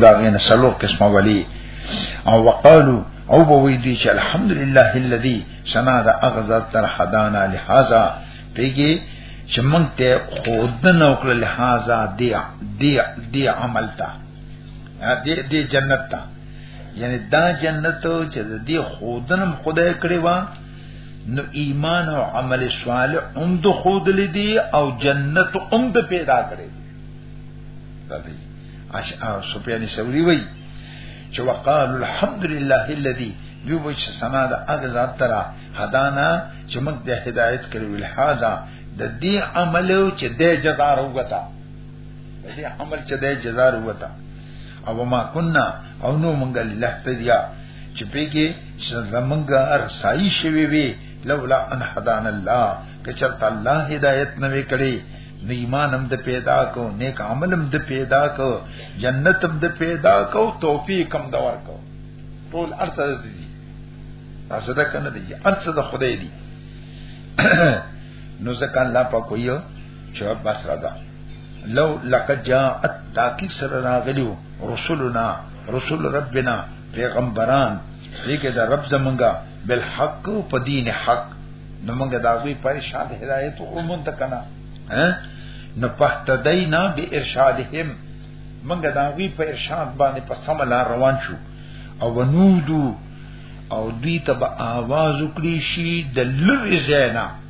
دا غین سلو قسمه ولی او وقالو او بوی دی چې الحمدلله الذی سنا دا اغزاد تر حدانا لهذا پیږي چې مونږ ته خودنه وکړه لهذا دی دی دی عمل ته دې دې جنت ته یعنی دا جنت چې دې خودنم خدای کړی و نو ایمان او عمل صالح هم د خود لیدي او جنت هم د پیدا کړی دا دی اش او سفیان ثوری وای چې وقال الحمد لله الذي یو وچ سنا د هغه ذات ترا هدانا چې موږ د هدایت کړو الحاظه د دې عمل چې د جزا روغتا دې عمل چې ده جزار وتا او ما كنا او نو مونږ لله تدیا چې پیګه زمونږ ارسای شوی وی لولا ان حدان الله کچر الله هدایت نه وکړي نو ایمان هم د پیدا کو نیک عمل هم د پیدا کو جنت هم د پیدا کو توفیق هم د ورکو ټول ارته دي تاسو دا کنه دي ارته د خدای دي نو ځکه الله په کویو جواب بس را ده لو لقد جاءت تاکید سره راغلیو رسولنا رسول ربنا پیغمبران لیکه دا رب زمونږه بالحق په دین حق نو موږ دا غوي پریشان هدایت او مونږ تکنا ها نو پهتدینا به ارشادهم موږ دا غوي په ارشاد باندې په سم لار روان شو او ونودو او دوی ته به आवाज وکړي شي د لری زینا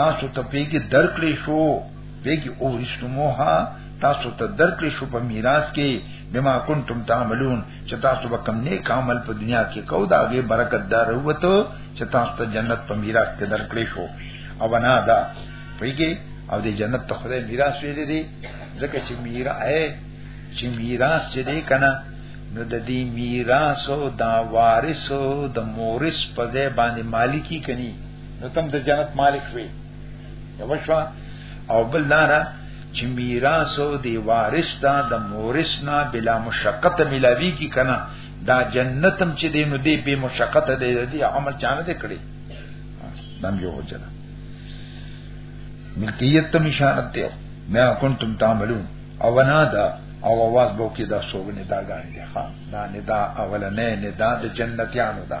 تاسو ته پیګه درکړې شو پیګه او رښتموها تاسو ته درکړې شو په میراث کې بما کنتم تعملون چې تاسو به کم نیک عمل په دنیا کې کو دا غي برکت دار وته چې تاسو ته جنت په میراث کې درکړې شو او بنا دا پیګه او د جنت ته خدای میراث ویلې دي ځکه چې میرا اے چې میراث چې دی کنه نو د دې میراث او دا وارث او د مورث په ځای باندې مالکی کني نو تم د جنت مالک وي یو شو او بل لاره چې میراث او دی وارث ته د مورث نه بلا مشقت ملاوي کی کنه دا جنتم چې دینو دی به مشقت دی دی عمل چانه دی کړی دم یو وجره ملکیت تم اشارت دی ما کنتم تعملون او نه دا او आवाज بو کې دا سوګ نه دا غاڼې ښا دا نه دا اولنې نه دا د جنتیانو دا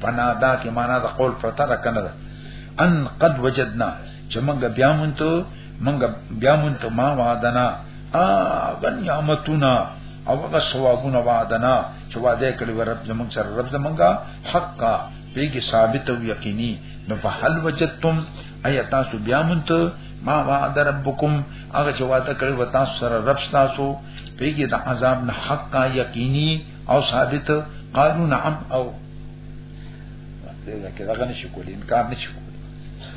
فنادا کې معنا د قول پرته را کنه ده ان قد وجدنا چې موږ بیا مونته موږ بیا مونته ما وعدنا ا غن یامتنا او هغه ثوابونه وعدنا چې وعده کړی و رب زمونږ سره رب زمونږه حقا پیګه ثابت او یقیني نو فهل وجدتم ایا تاسو بیا مونته ما وعد ربکم هغه چې وعده کړی و تاسو سره رب تاسو پیګه د عذاب نه حقا یقیني او ثابت قالو نعم او لکه دا غنه شي کول انکار نشي کول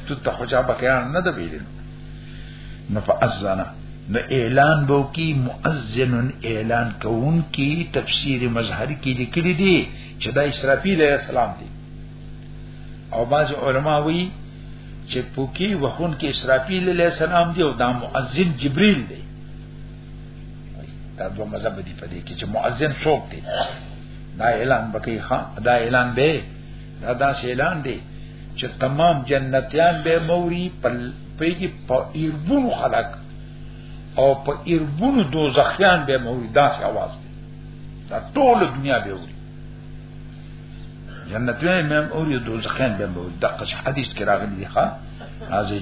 ته ته خو چا بکیان نه د ویل نو فاذنا نو اعلان بو کی مؤذن اعلان کون کی تفسیر مظهر کی لیکلی دی چې دا اسرافیل علیہ السلام دی او بعض علما وی چې پوکی وخون کې اسرافیل علیہ السلام دی او دا مؤذن جبرئیل دی دا دوه مذهب دي په دې کې چې مؤذن څوک دی دا اعلان بکی ها دا اعلان به دا دا اعلان دی چې تمام جنتیان به موري په پیږي په ایربون خلق او په ایربون دوزخیان به موري دا څه आवाज دی دا ټول دنیا به ووري جنتیان به موري دوزخیان به موري دا قص حدیث کې راغلی دی ها راځي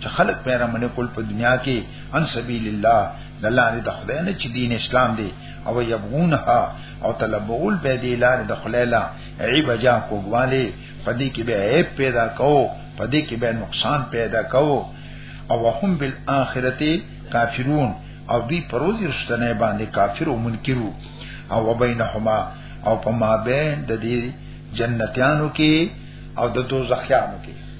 چې خلق پیرا منه کول په دنیا کې ان سبیل الله د لارې د خدای نه چې دین اسلام دی او یبغونها او طلبول به دی لارې د خدای لا عیب جا کوواله پدې کې به عیب پیدا کو پدې کې به نقصان پیدا کو او هم بالآخرته کافرون او دوی پروز رښتنه باندې کافر او منکرو او وبینهما او په مابین د دې جنتیانو کې او د دوزخیانو کې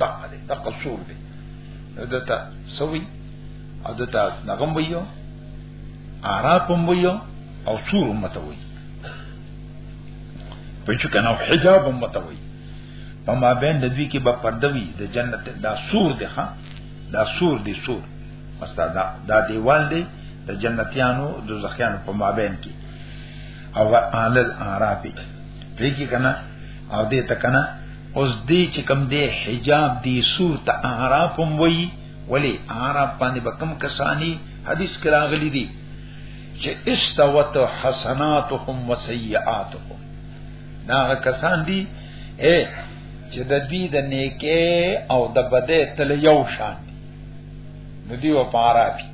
دقه دی دقه سور دی دته سوي او دته نغم ویو عربم ویو او سور متوي په چې کنه حجاب متوي په ما بین د دوی کې به پردوي د جنت دا سور دی ها دا سور دی سور استاد دا دیوال دی د جنتیانو د زخیانو په ما بین کې او اهل العربی پیږي کنه او دې تکنه اوس دې چې کم دې حجاب دې سور ته اعراف هم وای ولی اعراف باندې به کم کسانی حدیث کې راغلي دي چې استوت حسناتهم وسیئاتهم دا کسان دي اے چې د دې د نیکه او د بده تل یو شان دي نو دی و پارا دي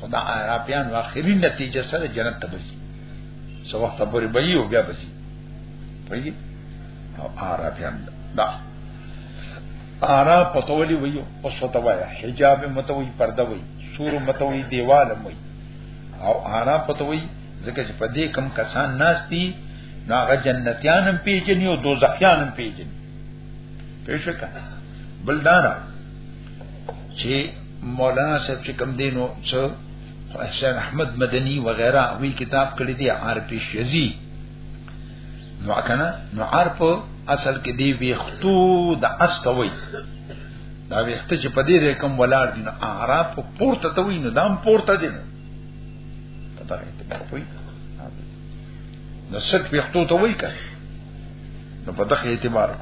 خدا عربیان واخرین نتیجه سره جنت ته بچي سو وخت پورې بېو بیا بچي پوهیږي او عربیان دا عرب پته ولي وي او سوته وای حجاب متوي پرده وي سور متوي دیوال وي او عرب پته وي ځکه چې په دې کم کسان ناشتي ناغه جنتیان هم پیژني او دوزخیان هم پیژني پېښکا بلدارا چې مولانا صاحب چې کم دینو څو حسین احمد مدنی وغیرہ وی کتاب کړی دی عارف شزی نو کنه نو عارف اصل کې دی ویختو د استوي دا ویخته چې په دې رقم ولاړ دي نو عارف پورته ته وی نو دام پورته دي نو په دغه اعتبار وی نو ست ویختو ته وی کړه نو په دغه اعتبار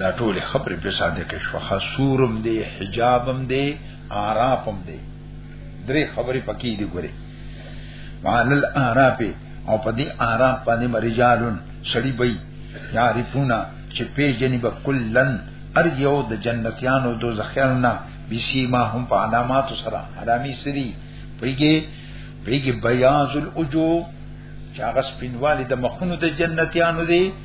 دا ټول خبرې په ساده کې شو خصورم دی حجابم دی عرافم دی درې خبرې پکې دي ګوري وعن الاعراف او په دې اعراف باندې مرجالون شړی بې یعرفونا چې په جنب کلن ار یو د جنتیانو دو زخیرنا بسی ما هم په علامات سره علامی سری پیږي پیږي بیاض الاجو چې هغه سپینوالی د مخونو د جنتیانو دی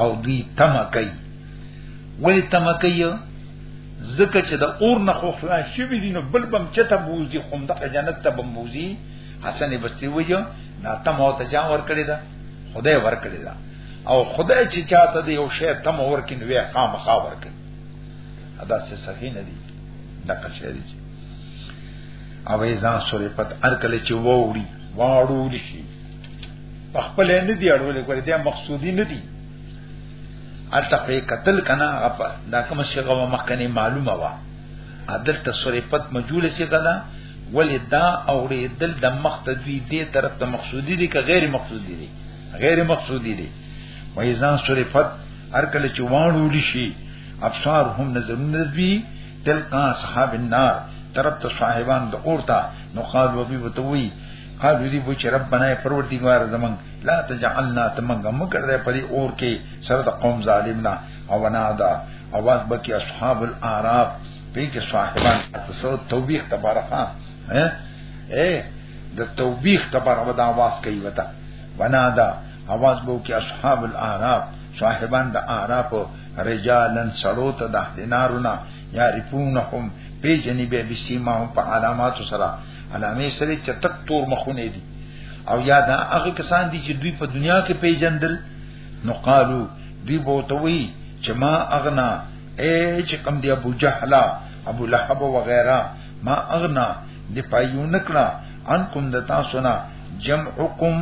او دوی تمه کوي ولی تمه کوي ځکه چې د اور نه خو خلاص شوی دي نو بل بم چته بوزي خو دغه جنت ته بم بوزي حسن بستی وایو دا تم او ته جام ور کړی دا خدای ور کړی دا او خدای چې چاته دی یو شی تم ور کین وی خامخا ور کین ادا څه صحیح نه دی دا که شی دی او ایزان سورې پت ار کله چې ووري واړو لشي خپل نه دی اړولې کولې دا مقصودی نه دی الته په قتل کنا اپا دا کوم شغه و مخکنی معلومه وا عدل تصریفت مجول سی کنا ولی دا اوړې دل د مخ ته دی دې طرف ته مقصودی دی که غیر مقصودی دی غیر مقصودی دی و ایزا صرفت هر کله چې وانو لشي ابصار هم نظر نبی تلقا صحاب النار طرف ته صاحبان د اورتا نو قال وبي وتوي قالو دی بوچ ربنا ای پروردگار زمون لا تجعلنا تمنګ مکر دې پدی اور کې سره د قوم ظالمنا او نادا اواز بکی اصحاب الاعراف په کې صاحبان تاسو توبیخ تبارخا ها اے د توبیخ تبارخ ودا आवाज کوي وتا ونادا आवाज بو کې اصحاب الاعراف صاحبان د اعراف رجالن سړو ته د دینارونه یا رفونهم پی جنبه بسیمهم په علامات سره علامه سره چتک تور مخونه دي او یا دا هغه کسان دي چې دوی په دنیا کې پیژندل نو قالو دوی بوتوي چې ما اغنا اے چې کم دی ابو جهل ابو لهب و غیره ما اغنا دی پایو نکړه ان کوم د تاسو نه جمعکم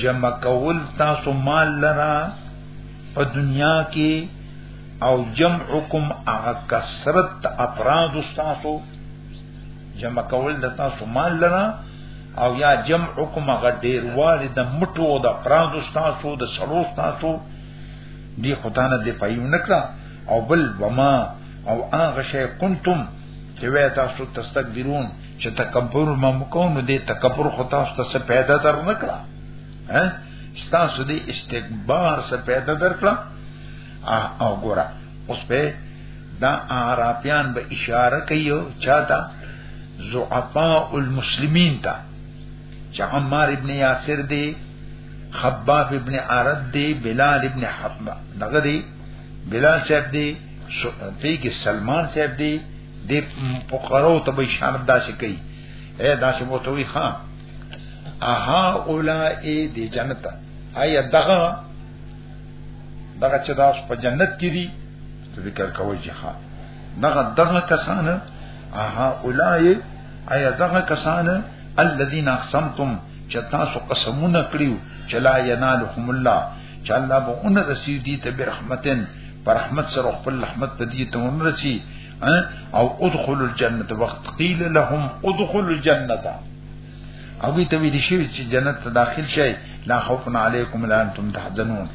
جمع کول تاسو مال لرا په دنیا کې او جمعکم هغه کثرت افراد تاسو جمع کول د تاسو مال لرا او یا جمع حکم غډیر والي د مټو د پراندو تاسو د سړو تاسو دی خدانه دی پایو نکړه او بل وما او هغه شی کنتم چې وای تاسو تستكبرون چې تکبر ما مکو نو دې تکبر خو تاسو ته څه پیدا در نکړه ها تاسو دې استکبار څه پیدا در کړه او ګوره اوس په دا عربیان به اشاره کوي چاته زعفاء المسلمین ته چې عمار ابن یاسر دی خباب ابن عرد دی بلال ابن حبب دغه دی بلال صاحب دی پیګ سلمان صاحب دی د فقراو ته به اشاره داسې کوي اے داسې وته وی ها اها اولائے دی جنت آیا دغه دغه چې داس په جنت کې دي ذکر کوي چې ښا دغه دغه کسان اها اولای ایا دغه کسان الذين اقسمتم چې تاسو قسمونه کړیو چې لا ینالهم الله چې الله به اون رسید دي ته برحمتن پر رحمت سره خپل رحمت ته دي ته اون رسی او ادخل الجنه وقت قیل لهم ادخل الجنه او وی ته وی دي شي چې جنت ته داخل شي لا خوف علیکم لا انتم تحزنون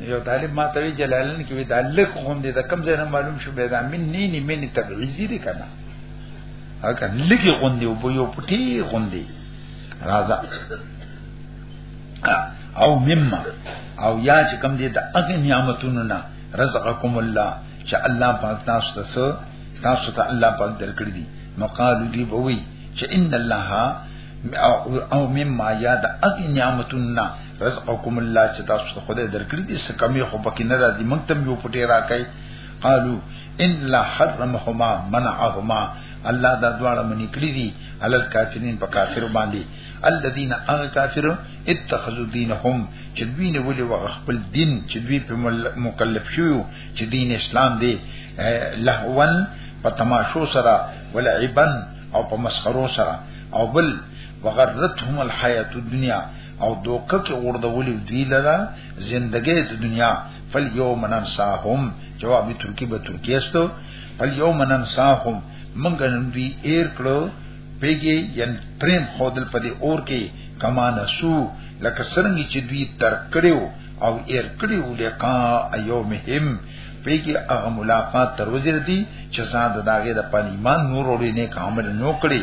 یو طالب ما ته جلالن کې وی دا لک غون دي دا کم ځای نه معلوم شو به دا من نه نه من تبعیزی دي کنه هغه لګي غون دي او یو پټي غون دي راځه او مما او یا چې کم دي دا هغه نعمتونو نه رزقکم الله چې الله پاک تاسو ته سو تاسو ته الله پاک درکړي دي نو قالو دی بوي چې ان الله او مما یا دا هغه نعمتونو نه رزقکم الله چې تاسو ته خدای درکړي دي څه کمی خو پکې نه راځي موږ تم یو پټي راکای قالو ان لا حرمهما منعهما الله دا دواړه منی کړی دي علل کافرین په کافر باندې الذين اغ کافر اتخذوا دينهم چې دوی نه ولي وغ خپل دین چې دوی په مکلف شوی چې دین اسلام دی لهون په تماشو سره ولعبن او په مسخرو سره او بل وغرتهم الحیات الدنیا او دوکه کې اوردولې دوی لرا زندګې د دنیا فل یوم ننساهم جواب ترکی به ترکی استو فل یوم ننساهم منګ نن دوی ایر کړو پیګي ین پریم خودل په دې اور کې کما نسو لکه څنګه چې دوی تر کړو او ایر کړو لکا ایومهم پیګي هغه ملاقات تر وزیر دي چې ساده داګه د پنیمان نور وړي نه کامل نو کړی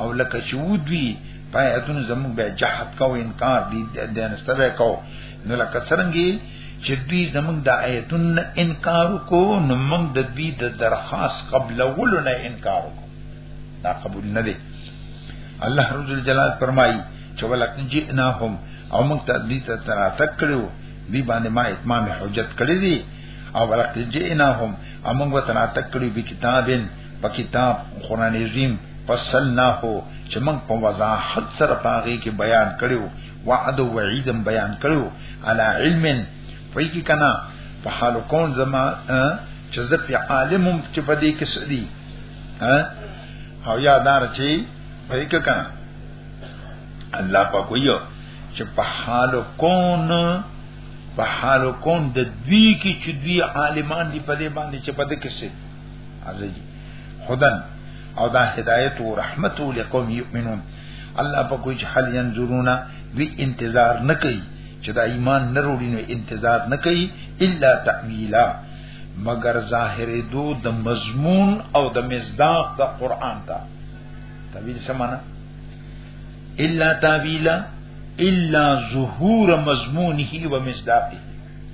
او لکه چې ودوی پایتون زموږ به جهاد کو انکار دي د نستبه کو نو لکه څنګه چې دوی زموږ د آیتون انکار کو نو موږ د دوی د درخواست قبل ولونه انکار کو دا قبول نه دی الله رب الجلال فرمایي چې ولکن جئناهم او موږ ته دوی ته تراتک کړو دی باندې ما اتمام حجت کړی دی او ولکن جئناهم او موږ ته تراتک کړو به کتابین په کتاب قران عظیم فصلناه چې موږ په وضاحت سره پاغي کې بیان کړو وعد او وعید بیان کړو علی علم پوی کی کنا په حال کون زما چې زه په عالم چې په دې کې سړي او یادار چې پوی کی کنا الله په کویو چې په حال کون په حال کون د دوی کې چې دوی عالمان دي په دې باندې چې په دې کې سړي ارزي خدن او دا هدایت او رحمت لقوم یؤمنون الله په کوئی حال ينظرون وی انتظار نه کوي چې دا ایمان نه وروړي نو انتظار نه کوي الا تعویلا مگر ظاهر دو د مضمون او د مصداق د قران ته تعویل سمانا الا تعویلا الا ظهور مضمونه و مصداقه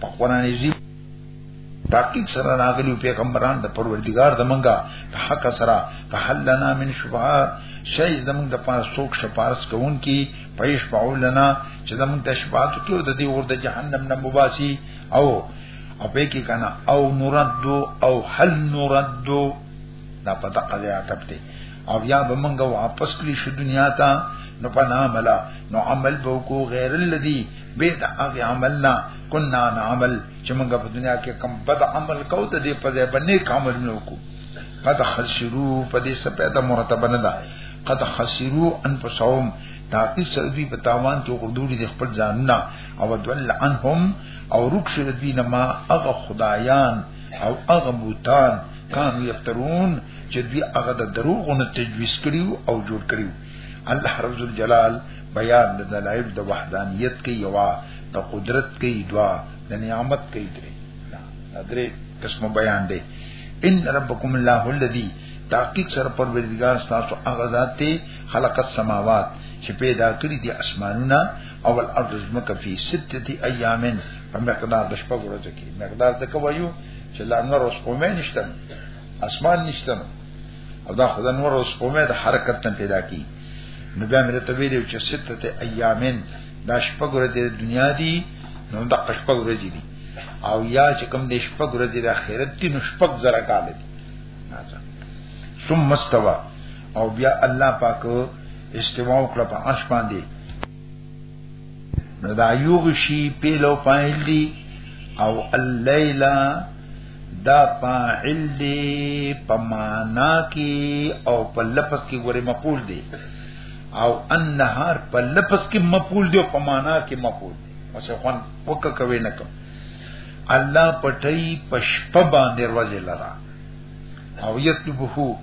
په قران عزیز تحقیق سره راغلی پیغمبران د پروردگار د منګه په حق سره په حل لنا من شفاعه شي زمونږ د پاره څوک شفاعت کوون کی پیش پاو لنا چې زمونږ د شفاعت کړو د دې ور د جهنم نه مباسي او او په کې کنه او نورد او حل نورد دا پتا قضیا تپته او یا به مونږ واپس کړی شو دنیا ته نو پنا ملا نو عمل به کو غیر الذی به د هغه عمل نه کنا عمل چې موږ په دنیا کې کم بد عمل کو ته دې په ځای باندې عمل نه وکړو قد خسرو په دې سپه د مرتبه نه ده قد خسرو انفسهم تاکي سره دوی په تاوان کې غدوري د خپل ځان نه او دل عنهم او رکش دوی نه ما هغه خدایان او هغه بوتان کان یفترون چې دوی هغه د دروغونو تجویز کړیو او جوړ کړیو الله رب الجلال بیان د دلایل د وحدانیت کې یوا د قدرت کې دوا د نعمت کې درې دا درې قسم بیان دی ان ربکم الله الذی تحقیق سره پروردگار تاسو هغه ذات ته خلق السماوات چې پیدا کړی دي اسمانونه او الارض زمکه په سته ایامن په مقدار د شپږ ورځې کې مقدار ته کویو چې لا نور اوس کومه نشته اسمان نشته او دا خدای نور اوس کومه د حرکت نه پیدا کی نو بیا مې ته ویلو چې ستته ایامن دا شپږ ورځې د دنیا دي نو دا شپږ ورځې دي او یا چې کوم د شپږ ورځې د آخرت دي نو شپږ زره کال دي ثم مستوا او بیا الله پاک استوا وکړه په عرش باندې نو دا یغشی پیلو فاعل دی او اللیل دا فاعل دی په معنا کې او په لفظ کې ګوره مقبول دی او النهار په لفظ کې مقبول دی او په معنا کې مقبول دی او څه خوان وک کوي نه کوم الله پټي پشپ باندې ورځ لرا او یتبه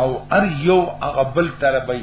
او ار یو هغه بل طرفي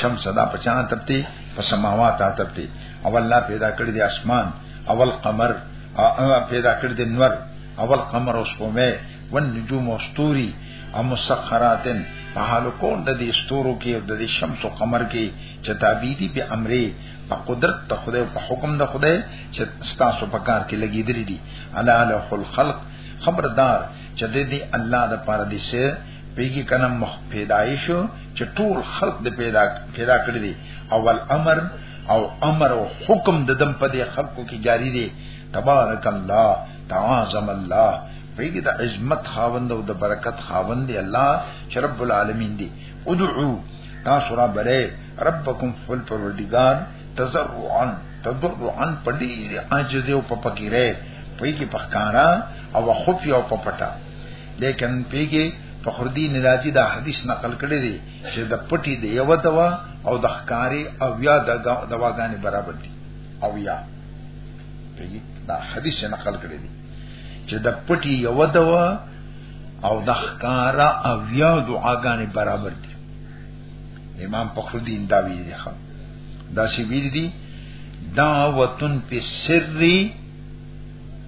شمس دا پچانا تپتی په سماوات تپتی او الله پیدا کړی دی اسمان اول قمر پیدا کړی دی نور اول قمر او سپومه ون نجوم او ستوري او مسخراتن په حال کون د دې ستورو کې د دې شمس او قمر کې چې تعبیدی په امره په قدرت ته خدای په حکم د خدای چې ستاسو په کار کې لګیدلې دي الا له الخلق خبردار چې دې دې الله د پاره دې سه پیږي کنه مخ پیدایش چې ټول خلق د پیدا پیدا کړی دی اول امر او امر او حکم د دم په دې خلقو کې جاری دی تبارک الله تعاظم الله پیږي د عظمت خاوند او د برکت خاوند دی الله چې رب العالمین دی ادعو تاسو را بره ربکم فل پروردگار تزرعا تضرعا پډیر عاجز او په پکیره پیږي پخکارا او خفي او په پټا لیکن پیګه فخردی نراجی دا حدیث نقل کړی دی چې د پټی دی یو دوا او د ښکاری او یا د دواګانې برابر دي او یا پیګه دا حدیث نقل کړی دی چې د پټی یو دوا او د ښکارا او یا دعاګانې برابر دي امام فخردی دا ویل دی خو دا سی ویل دی دعوتن فی سری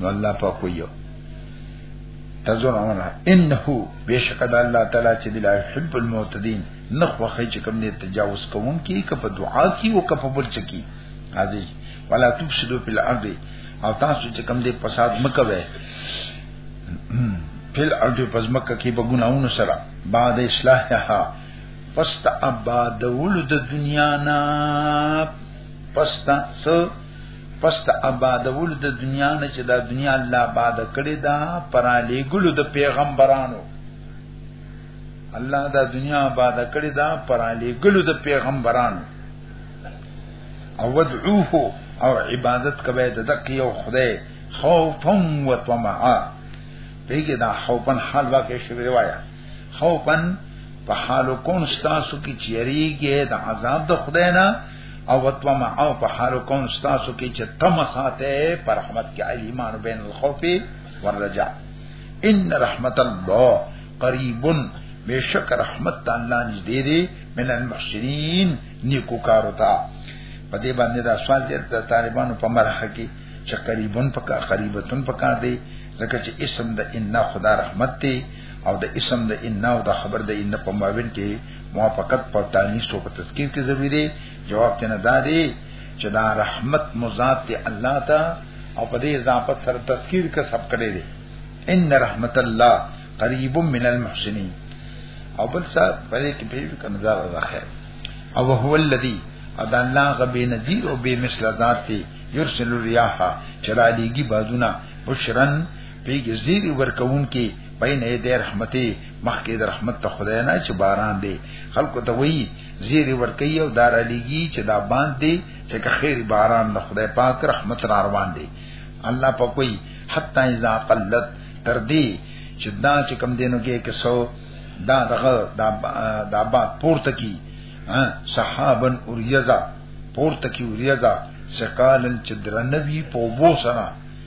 نو الله پاک ویو تزور امنا انه بشک د الله تعالی چې د حب المعتدين نخوخه چې کوم نه تجاوز کوون کی که په دعا کی او که په بل چکی حاضر ولا تفسدوا في الارض او تاسو چې کوم دې فساد مکوي فل ارض پس مکه کې بګوناونو سره بعد اصلاحها پس تا آباد ولد دنیا نا پس تا پس د آبادول د دنیا نه چې دا دنیا الله آباد کړی دا پر علی ګلو د پیغمبرانو الله دا دنیا آباد کړی دا پر علی ګلو د پیغمبرانو او ودعوه او عبادت کوي د دق یو خدای خوفا و طمعا پیګه دا خوفا حال واقع شوی روایت خوفا په حال کون ستاسو کې چیرېږي د عذاب د خدای نه او وتو ما او په حال کوم تاسو کې چې تم ساته پر رحمت کې ایمان بین الخوف والرجاء ان رحمت الله قریب بشک رحمت الله نږدې دی من المحسنین نیکو کارو ته په دې باندې دا سوال چې د طالبانو په مرحه کې چې قریبون په قریبتون په کار دی ځکه چې اسم د ان خدا رحمت دی او د اسم د ان او د خبر د ان په مابین کې موافقت په تانیس او په تذکیر کې ضروری دی جواب ته نه داري چې دا رحمت مضاف دی الله ته او په دې اضافت سره تذکیر کا سب کړي دي ان رحمت الله قریب من المحسنین او بل څه په دې کې به کنزار راخه او هو الذی ادا الله غبی نذیر او بے مثل ذات دی یرسل الرياح چرا دیږي بادونه بشرن پیګ زیر ورکون کې بین دې رحمتي مخکې د رحمت ته خدای نه چې باران دی خلکو ته وایي زیری ورکي او دار علیږي چې دا باندې چې که خیر باران د خدای پاک رحمت را روان دی الله په کوئی حتا اذا قلت تر دې چې دا چې کم دینو کې کې سو دا دغه دا دا با پورته کی صحابن اوریزا پورته کی اوریزا سقالن چې درنوی په وو سره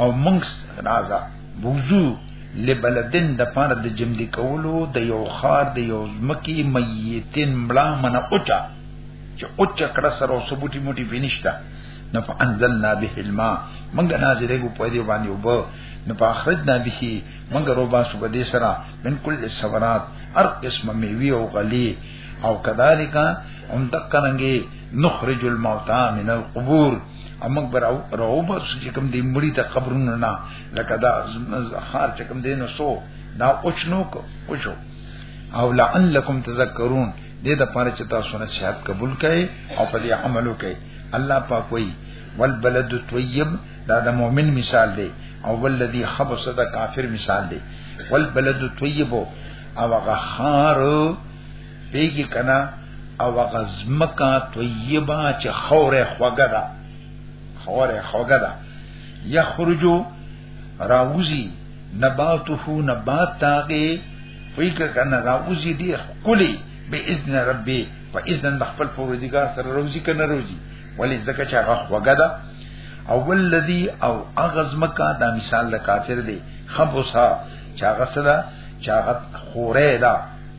او موږ راځه بوزو لبلدن د پاره د جمدی کولو د یو خار د یو زمکی میتین مړه منه اوچا چې اوچا کړه سره او ثبوتی موټی فینشتا نو فانزلنا به الماء موږ نازلې کو په دې باندې وب نو فاخرجنا به موږ روبا سو په دې سره من کل الثمرات هر قسم میوه او غلی او کذالک هم تکرنګي نخرج الموتى من القبور امک بر او راو بر چې کوم دې مړی د قبرونو نه لکه دا زخار چې کوم دې نو سو دا اوچنو کو اوچو او لعلکم تذکرون دې د پاره چې تاسو نه صحت قبول کړئ او په دې عمل وکړئ الله پاک وایي والبلد الطيب دا د مؤمن مثال دی او والذي خبث دا کافر مثال دی والبلد الطيب او هغه خار پیږي کنا او غزمکا طیبه چې خوره خوګه ده خوره خوګه ده یخرجو راوزی نباته نبات تاغه پیږي کنا راوزی دی خلی به اذن ربي په اذن خپل پروردگار سره روزي کنه روزي ولی زکه چې هغه خوګه ده او ولذي او اغزمکا دا مثال د کافر دی خبوسا چاغه صدا چاغه خوره ده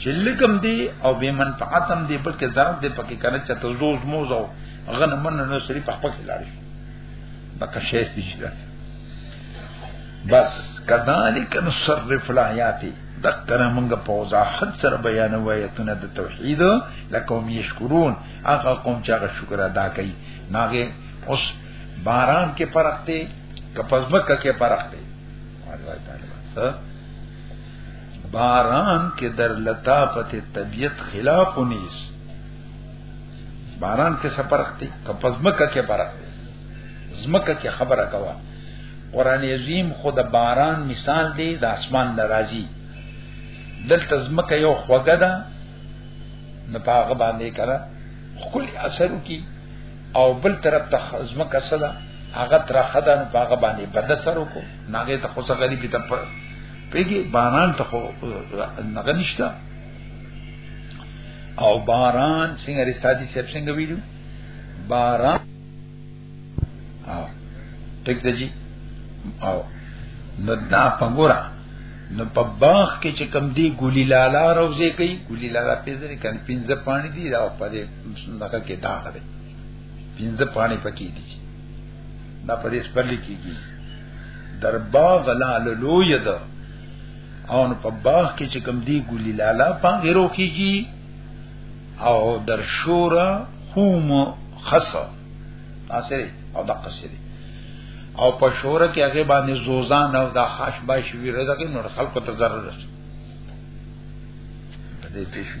چې لکم دی او به منفعتم دی بلکې ضرر دی پکې کنه چې ته زوز موزو غنمن نه سری په خپل لاري بکه شیخ دی راځي بس کذالک نصرف الایات دکره موږ په وضاحت سره بیان وایتونه د توحید لکوم یشکرون هغه قوم چې هغه شکر ادا کوي ناګه اوس باران کې فرق دی کپزمکه کې فرق دی الله تعالی باران کې در لطافت طبیعت خلاف نیس باران کې څه فرق دی کپس مکه کې فرق دی زمکه کې خبره کوا قران عظیم خود باران مثال دی د اسمان ناراضي دلته زمکه یو خوګه ده نه پاغه باندې کړه خپل اثر کی او بل طرف ته زمکه صدا هغه تر خدان پاغه باندې بد اثر وکړو ناګه ته خو څنګه دی پیته پیګي باران ته خو ناګه نشتا او باران څنګه رسادي سپ څنګه ویلو باران او ټیک دی او نو دا پنګورا نو په باغ کې چې کم دی ګولي لالا روزه کوي ګولي لالا پیزري کن پینځه پانی دی دا په دې نګه کې داغ دی پینځه پانی پکې دي دا په دې سپل کېږي در باغ لا لو ید او په باغ کې چې کم دی ګلی لالا پانګې روکیږي او در شورا خوم خصا اسره او د قصری او په شورا کې هغه باندې زوزان او د خاش باش ویره دغه نور خلکو ته ضرر رسي دې شي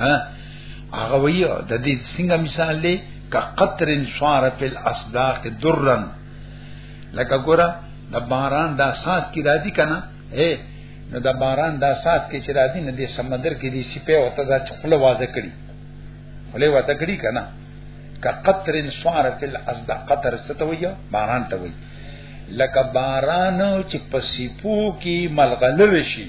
ها هغه وی د دې څنګه مثال لې ک قطر سوار فی الاصداق درن لکه ګوره د باران د اساس کی راځي کنه اے نو د باران د اساس کې چې راځي نه د سمندر کې دي سپه وته د خپل واځه کړي خپل واځه کړي کنه ک قطر سوار فی الاصداق قطر ستوي باران ته وي لکه باران چې پسیپو کې ملغلوي شي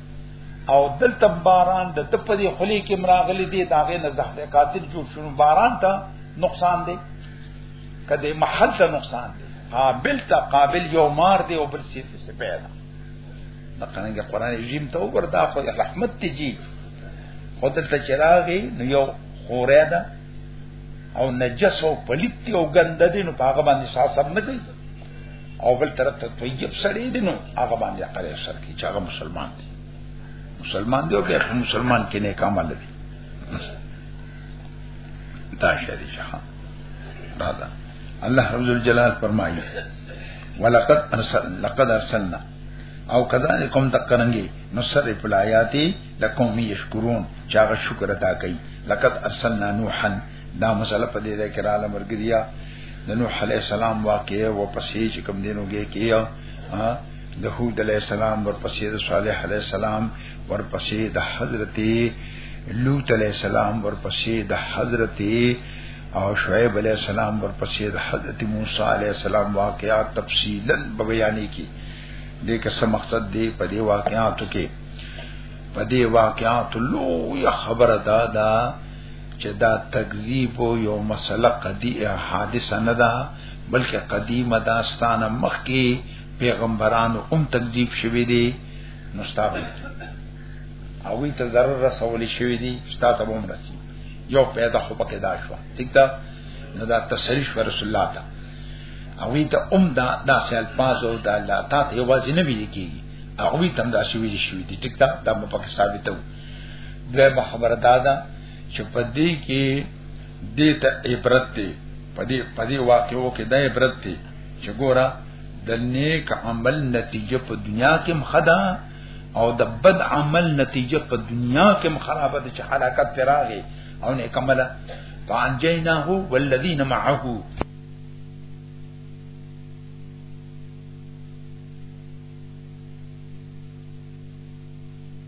او دلته باران د تپدی خلی کې مراغلی دی داغه نه زهر قاتل جوړ شون باران ته نقصان دی کده محل ته نقصان دی قابل ته قابل یو مار دی او بل سیف څه پیدا دا څنګه قران رژیم ته وګور دا خو رحمت تی جی خدل ته چراغی نو یو خوره ده او نجس او پلیت او ګنده دي نو هغه باندې شاسب نه کوي او بل طرف ته طیب سړی دی نو هغه باندې عقل سر کی چې هغه مسلمان دی مسلمان دی او که مسلمان کې نه کامل دی دا شری شاه دا دا الله عز وجل فرمایي ولقد ارسل لقد ارسلنا او کذالکم تقرنګي نصر فلایاتی لقوم یشکرون چاغه شکر ادا کوي لقد ارسلنا نوحا دا مسله په دې ده کې را لمرګریا د نوح علی السلام واقع او پسې چې کوم دینوږي کې ها د هود علی السلام ورپسې د صالح علی السلام ورپسې د حضرت لوط علی السلام ورپسې د حضرت او شعیب علی السلام ورپسې د حضرت موسی علی السلام واقعات تفصیلا بیانې کی دې که څه مقصد دی په دې واقعاتو کې په دې واقعاتو لوی خبره ده دا, دا چې دا تکذیب او یو مسله قدی حادثه نه ده بلکې قدیمه داستانه مخکې پیغمبرانو هم تکذیب شوی دی نو ستابه او وی ته ضرر رسول شوی دی ستاته هم رسی یو پیدا خو پکې دا شو ٹھیک ده نو دا تسلیش پر رسول الله ته او وی ته هم دا دا سال پازو دا الله ته یو ځینې ویل کیږي او وی تم دا شوی دی شوی دی ټیک ده دا مو پکې ثابتو دویمه خبره دا ده چې په دې کې دې ته عبرت دی په دې په دې واقعو کې دا عبرت دی چې ګوره د نیک عمل نتیجه په دنیا کې مخدا او د بد عمل نتیجه په دنیا کې خرابه ده چې حلاکت تراغه او نه کمله فانجیناه والذین معه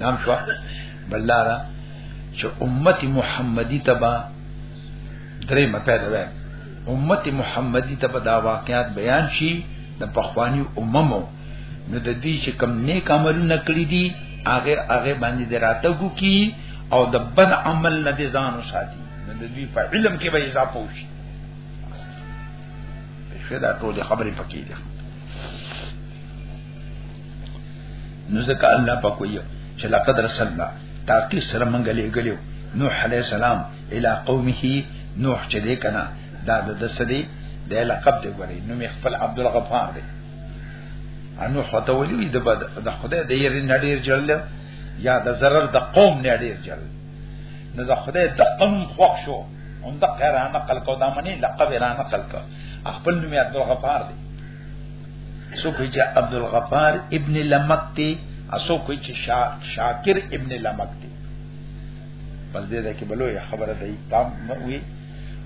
نام شو بلارا چې امت محمدی تبا درې مپیدا وای امت محمدی تبا دا واقعات بیان شي د پخوانی اممو نو د دې چې کم نیک عملونه کړی دي هغه هغه باندې دراته کو کی او د بد عمل نه دي ځان وساتي نو د دې په علم کې به اضافه وشي شدا ټول خبرې پکې دي نو ځکه الله په کوی چې لقد رسلنا تاکي سره مونږ لګلیو نوح عليه السلام الى قومه نوح چې دې کنا دا د سدي د لقب دی ګوري نو مې خپل عبد الغفار دی انو خدای ولي د بد د خدای د یری نډیر جړل یا د zarar د قوم نډیر جړل نو د خدای د قوم خوښ شو هم د قران نقل کو دا منی لقب را نقل کو خپل نوم عبد الغفار دی سو کوئی چې عبد الغفار ابن لمک دی اسو کوئی چې شا... شاکر ابن لمک دی بس دې ده کې بلوې خبره ده تام وي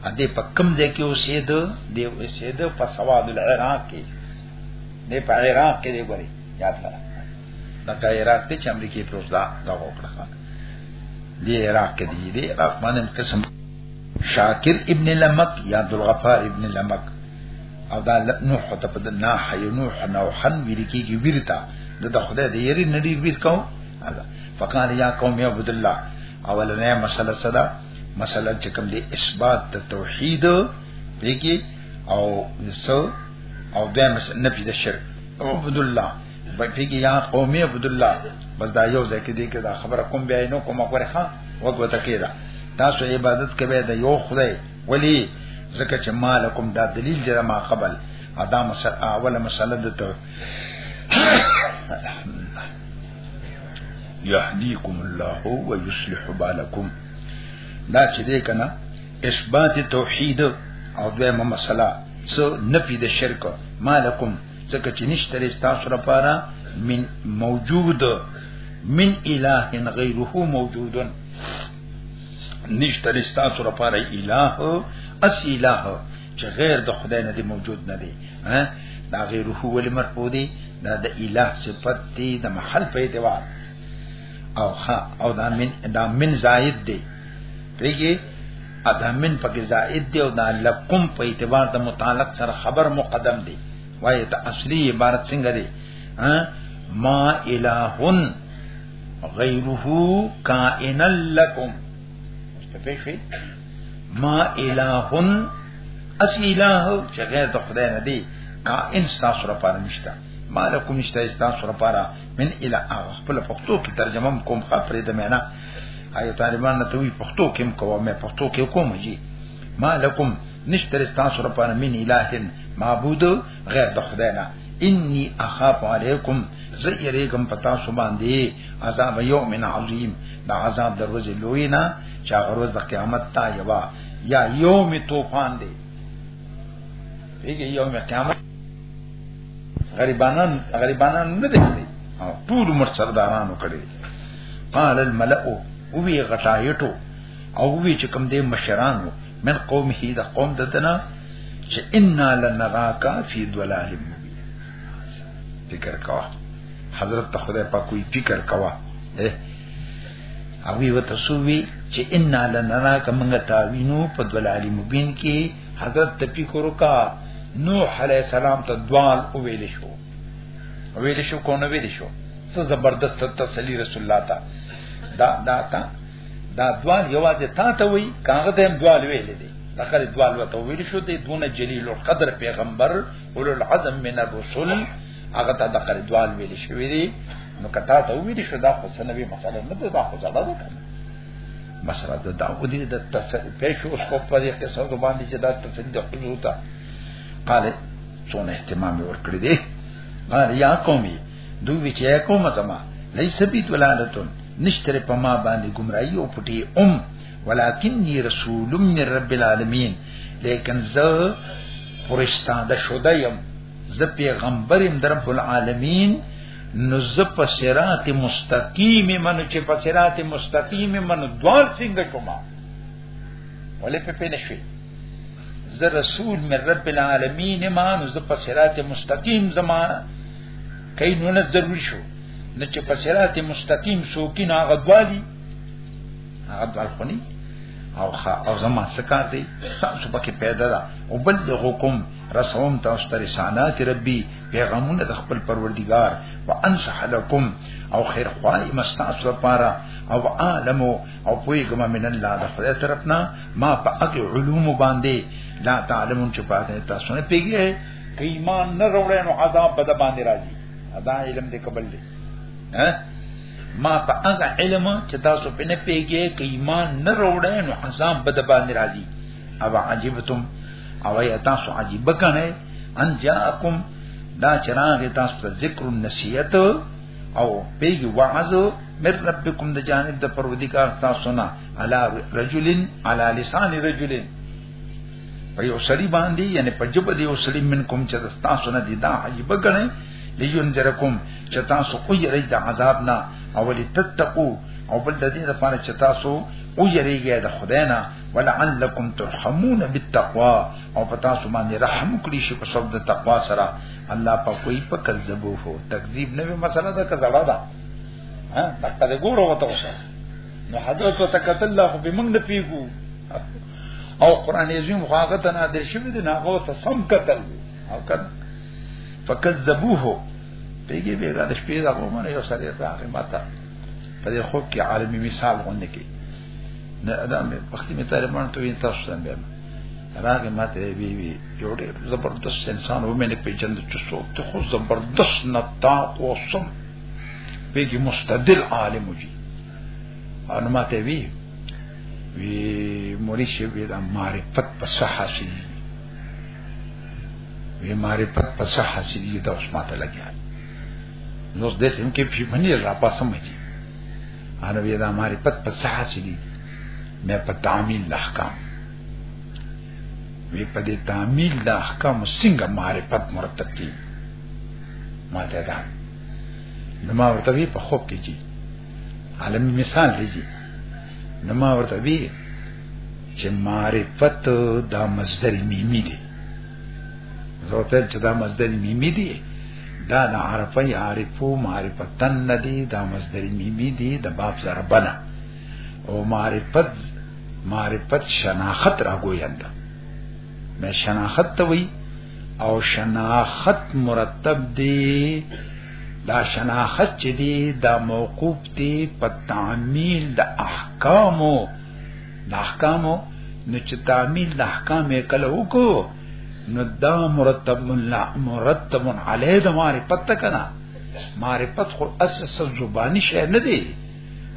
ا دې په کم ځای کې اوسېد دی اوسېد په سواد العراق کې دې په عراق کې دی ګوري یاد لره دا کا عراق ته چې امریکا پروت دا دا وکړه دې عراق کې دی دې عراق باندې قسم شاکر ابن لمک یا عبد الغفار ابن لمک او دا نوح ته په نه حي نوح نوحن ویل کېږي ویرتا د خدای د یری نړۍ ویر کوم فقال یا قوم عبد الله اولنې مسله صدا مثلا چې کوم دی اثبات د توحید دیږي او نسو او بیا مثلا نفي د شرک عبد الله بټیږي یا قومي عبد الله بس دا یو ځکه دی کې دا خبره کوم بیا نو کومه کوره ښا وګوته کېدا تاسو عبادت کوي د یو خدای ولی ځکه چې مالکم دا دلیل دی ما قبل ادا مسله اوله مسله ده يهديكم الله ويصلح بالكم دا چې دې کنه اثبات توحید او دویمه مسله څو نفي د شرک مالکم څکه چې نشته تاسو لپاره من موجود من اله غیره موجود نشته تاسو لپاره اله اس اله چې غیر د خدای نه دی موجود نه دی ها دا غیر هو ول مرفوع دی دا د الہ صفت دی د محل په اعتبار او ها او دا من دا من زائد دی پیږي ادا من پکې زائد دی او دا لکم په اعتبار د متعلق سره خبر مقدم دی وایي ته اصلي عبارت څنګه دی ها ما الہون غیره کائن لکم مستفیشوی ما الہن اس الہ چې غیر د خدای نه دی کا ان تاسو را پاره نشته مالکم نشته تاسو را پاره من الہ هغه خپل پښتو کې ترجمه کوم خبرې د معنا آیا طالبان ته وی پښتو کې کوم مې پښتو کې کوم جی مالکم نشته تاسو را پاره من الہن معبود غیر د خدای نه انی اخاف علیکم زئریکم پتا سو باندې عذاب یوم عظیم دا عذاب دروازه لوینا چا غروز د قیامت تا یوا یا یوم طوفان دی پیګه یوم قیامت غریبانان غریبانان نه دي ټول مر سردارانو کړي قال الملأ وی غټایټو او وی چې کوم دې مشرانو من قوم هی د قوم دتنا چې ان لنراک فی ضلال مبین فکر کوا حضرت خدای پاک کوئی فکر کوا اے او وی وته سووی چې ان لنا کمنګ تاوینو په دلال مبین کې حضرت تپی کورکا نوح علی السلام ته دوال او ویل شو او ویل شو کو نه ویل شو څه زبردست تسلی رسول الله تا دا دا تا دا دوال یوازې تا ته وی کاغه ته دوال ویل دي دغه دوال وته ویل شو دی دونه جلیل القدر پیغمبر اولو العزم من الرسل هغه ته د قردوال ویل شوی دی نو کتا ته ویل شو دا خو سنوي مسله نه ده دا خو زړه ده کنه مسله ده دا و دې د تفسیر پیش اوس کو په دې قصه د باندې چې دا تفسیر د حضور ته قال څونه اهتمام ورکړي دي قال یا قومي دوی چې کوم زما لیس بیت ولادتون نشتره په ما باندې گمراهي او پټي ام ولکنی رسول من رب العالمین لیکن زه فرشتہ د شوده يم زه پیغمبر ام در رب العالمین نو زه په صراط مستقیم منو چې په صراط مستقیم منو دوار څنګه کومه ولې په پینې شوي زه رسول من رب العالمین ما نو زه په صراط مستقیم زما کای نو نه ضرور شو نو چې په صراط مستقیم شو کې نه غدوالي هغه بالخونی او خا او زما سکار دی تاسو پکې پیدا ده او بلغکم رسوم تاسو ته رسالات ربي پیغامونه د خپل پروردگار وانصح لكم او خیر خوای مستاسو لپاره او عالم او پویګم من الله د خدای طرفنا ما په هغه علوم باندې لا تعلمون چې پاتې تاسو نه پیږي که ایمان نه وروړې نو عذاب بد باندې راځي ادا علم دې قبل دې ها ما په هغه علم چې تاسو په نه پیږي که ایمان نه وروړې نو عذاب بد باندې راځي او عجبتم او یا تاسو عجیب کنه ان جاءکم دا چراغ تاسو ته ذکر النسیت او پیګ وعظ من ربکم د جانب د پروردگار تاسو نه علی رجلن علی لسان رجلن په یو سړي باندې یعنی په جبه دی یو سړي منکم چې تاسو نه دی دا عجیب غنئ لینذرکم چې تاسو او یری د عذاب نه او لتتقو او بل د دې لپاره چې تاسو او یریږئ د خدای نه ولعلکم ترحمون بالتقوا او پتا سو باندې رحم کړی شي په سبب د تقوا سره الله په کوئی په کذبو هو تکذیب نه وي مسله ده کزړه ده ها تکته دې ګورو وته وسه نو حضرت وتکت الله خو به موږ نه پیګو او قران عظیم خو هغه ته نادر شوی دی نه هغه ته سم قتل او کړه فکذبوه پیګي بیګا د شپې دا کومه یو سره راغی ماته په دې خوب کې عالمي مثال غونډه کې نه دا مې وختي مې طالبان ته وین تاسو ته بیا راغی ماته وی وی یو ډېر زبردست انسان و مې نه پیژند چې څوک ته خو زبردست نتا او سم بیگی مستدل عالم جی انو ماته وی وی مولی شی وی دا معرفت په صح حاصل وی معرفت په صح حاصل دا اوس ماته لګیا نو دې څنګه کې په منی را پاسم جی انا بیا دا معرفت په څه حاصل دي مې په تعمیل احکام وی په دې تعمیل د احکام څنګه معرفت مرتب کی ما ته دا نو ما ورته وی په خوب کې چی عالم مثال دی چی نو ما ورته وی چې معرفت دا مصدر میمی دی زوته چې دا مصدر میمی دی دا د عرفه عارفو معرفتن ندی دا مصدر میمی دی د باب سره بنا او معرفت معرفت شناخت را ګویند مې شناخت ته وی او شناخت مرتب دی دا شناخت چې دی دا موقوف دی په تعمیل د احکامو د احکامو نو چې تعمیل د احکام یې کله وکړو نو دا مرتب الله مرتب علی د معرفت کنا معرفت خو اساس زبانی شی نه دی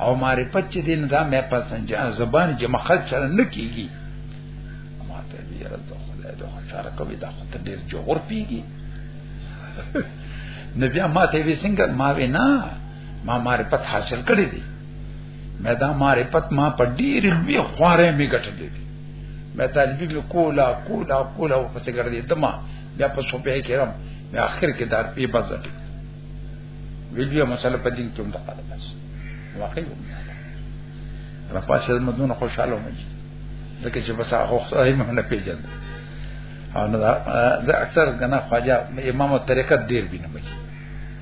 او معرفت چې دین دا مې پسند زبانی چې مخه چر نه کیږي ما ته دې راځه خدای دې خوشاله کوي دا خو ته ډیر جوړ پیږي نبي ما ته وی څنګه ما وینا ما معرفت حاصل کړی دی مې دا معرفت ما په ډېر لوی خواره مې ګټلې دي مې طالبي مې کولا کولا کولا په څه ګرځې دما بیا په صوبې کې رم مې اخر کې دار په بازار ویډیو مسله په دین کې هم ده بس واقعي را پاسه مدونه خوشاله مې ځکه چې بس هغه خو هم نه پیژنم او نو دا اکثر غنا خواجه امام طریقت ډیر بینم چې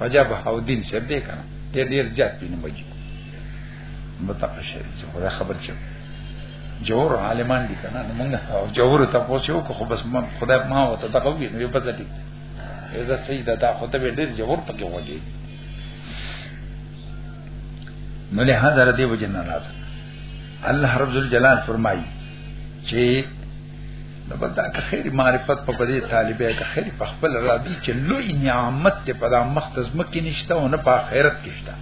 وجب او دین شه دې کنه ډېر ډېر زیات پینې مګي متقه شي چې خدا خبر چې جوور عالمان دي کنه نو موږ او جوور ته پوښیو کو خو بس ما خدا ما وته تا کوي نو په ځټي اذا سیدا دا خو ته ډېر جوور پکې وږي نو له هغه دې وجنه راځه الله رب الجلال فرمایي چې د بدا که خیر معرفت په بده طالبې که خیر په خپل رابي چې لوی نعمت ته په مختز مکه نشته او نه په آخرت کې شته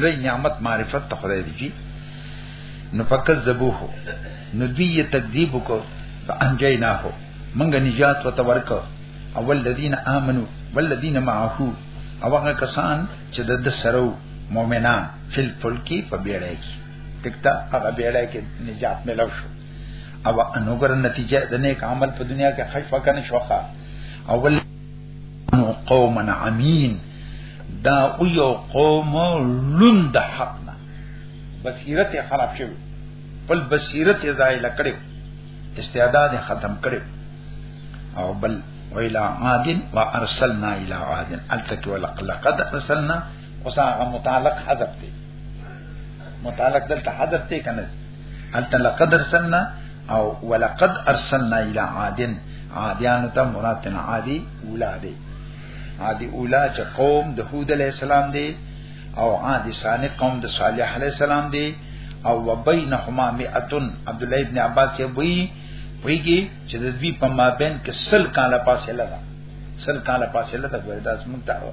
لوی نعمت معرفت ته خدای دی نو فقط زبوه نو دی تکذیب کو فانجینا هو منګ نجات وته ورکو اول الذين امنوا والذين معه او هغه کسان چې د سرو مؤمنان فل فلکی په بیړای کې تکتا هغه بیړای کې نجات ملو شو او انوګر نتیجه د نیک عمل په دنیا کې خشف کنه شوخه اول نو قوم عمین دا او یو قوم لوند حق نه بصیرت خراب شو بل بصیرت زایل کړو استعداد ختم کړو او بل ویلا عادن وارسلنا الى عادن التك ولقد ارسلنا اوس هغه متعلق حذف دی متعلق دلته حذف دی کنه انت لقد ارسلنا او ولقد ارسلنا الى عاد عادیان ته مراد عادی اولاده عادی اولا چې قوم د هود علی السلام دی او عادی ثانی قوم د صالح علی السلام دی او وبینهما مئتن عبد الله ابن عباس یې وی ویږي چې د دوی په مابین کې سل کاله پاسه لګا سل کاله پاسه لګا ورته اسمن تاو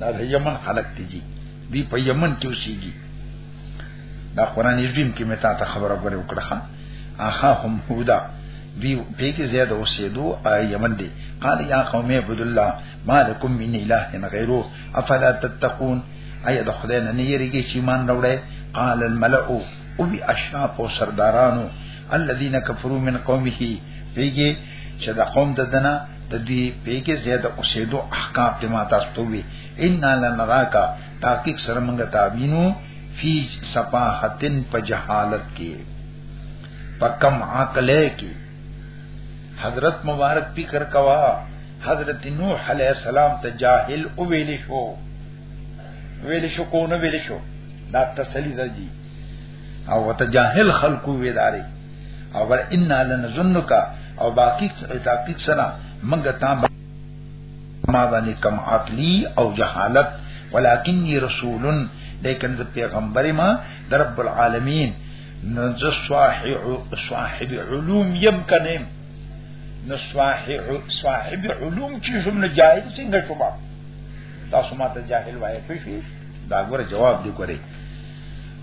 دا د یمن خلک دي جی دی په یمن کې اوسېږي دا قران عظیم کې متا ته خبره غوړې وکړه اها هم هودا دی په کې زیاد اوسېدو یمن دی قال یا قوم عبد الله ما لكم من اله غیره افلا تتقون ایا د خدای نه نه یریږي چې مان راوړې قال الملأ او بي اشراف او سردارانو الذين كفروا من قومه پیږي چې د قوم د دنا د دې پیګه زید اوسېدو احکام ته ما تاسو ته وی ان لنراکا تحقیق سره موږ تابینو فی صفاحتن په جهالت کې پکم عقل کې حضرت مبارک فکر کوا حضرت نوح علیہ السلام ته جاهل او ویل شو ویل شو کو نه ویل شو دا تسلی ده جی او وتجاهل خلقو ویداري او بل ان لنظنک او باقی تحقیق سره منګه تا ما باندې کم عقلی او جهالت ولکنی رسول لیکن ز پیغمبر ما در رب العالمین نز صاحب علوم یم کنیم نو صاحب علوم چې شوم نه جاهل څنګه شوم تاسو ماته جاهل وایې پېښې دا ګوره جواب دی ګوره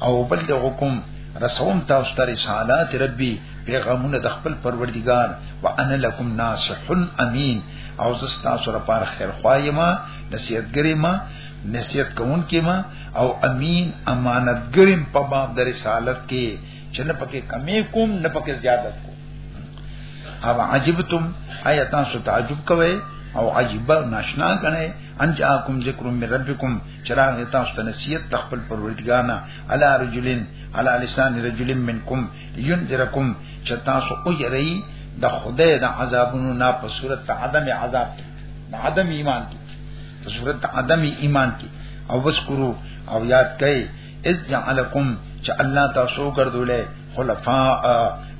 او بلغکم رسوم تاسو ته رسالات ربي پیغامونه د خپل پروردگار وانا لکم ناصح امین او زستا سره پار خیر خوایما نصیحتګری ما نصیحت کوون کې ما او امین امانتګریم په باب د رسالت کې چې نه پکې کمی کوم نه پکې زیادت کوم او عجبتم آیتان سو تعجب کوئ او عجیبه ناشنا کنه ان جاءکم ذکر من ربکم چراغ دې تاسو ته نصیحت تخپل پروردګانا علی رجلین علی لسان رجلین منکم ينذرکم چې تاسو او یری د خدای د عذابونو نه په صورت عدم عذاب کې د عدم ایمان کې په صورت عدم ایمان کې او وذکرو او یاد کړئ اذ جعلکم چې الله تاسو ګرځولې خلفاء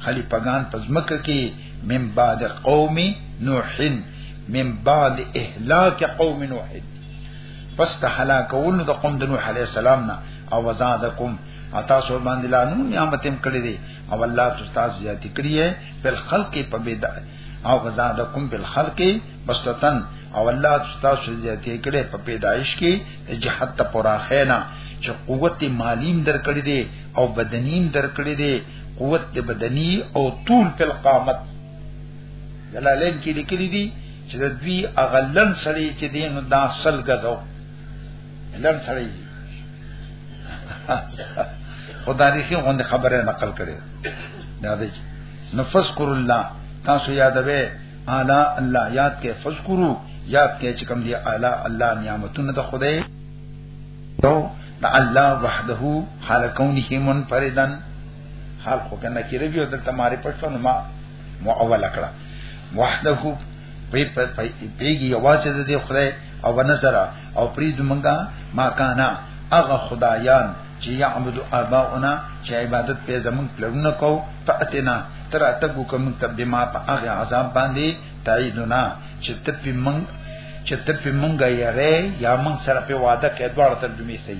خلیفګان پزمک کې من بعد قوم نوح من بعد اهلاك قوم نوح پس د هلاکولو د قوم د نوح علی السلام نه او وزادکم اتا سو باندې لا نو نعمتم کړی دی او الله تاسو زیات کړی ہے بل خلق په بيد او وزادکم بل خلق مستتن او الله تاسو زیات کړی په پیدایش کې جهاد ته پراخینا چې قوت مالیم در کړی دی او بدنیم در کړی دی قوت بدنی او طول په قامت جلالین کې لیکلي دي چې د دوی اغلن سړی چې دین دا سل غزو لن سړی خدای دې غوند خبره نقل کړي دا دې نفس کر الله تاسو یادوي اعلی الله یاد کې فذکرو یاد کې چې کوم دی اعلی الله نعمتونه د خدای تو د الله وحده خالقونه منفردن خلقو کنه کې ربي او د تمہاري پښتون ما مؤول کړه وحده په په پیږي یواز دې خدای او نظر او پرید منګه ما کانا اغه خدایان چې یعبد اباؤنا چې عبادت په زمون پلرونه کو فاتنا تر اتګو کوم تب ما په هغه عذاب باندې تعیدنا چې تب من چې تب منګه یې یا من سره په وعده کې دوړ تر دې سي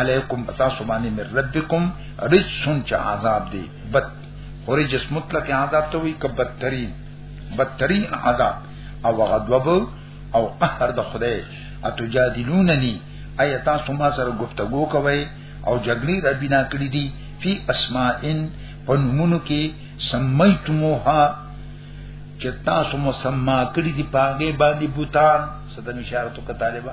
علیکم تاسو باندې مې ربکم رجسون چې عذاب دی بد خوري جس مطلق عذاب ته وي کبد ترین بدترین عذاب او غضب او قهر د خدای اتجادلوننی ایا تاسو ما سره گفتگو کوي او جګړې را بنا کړې دي فی اسماءن پنمونو کې سمیتموها چې تاسو مسما کړی دی پاګه باندې بوتان صدن اشاره تو کتابه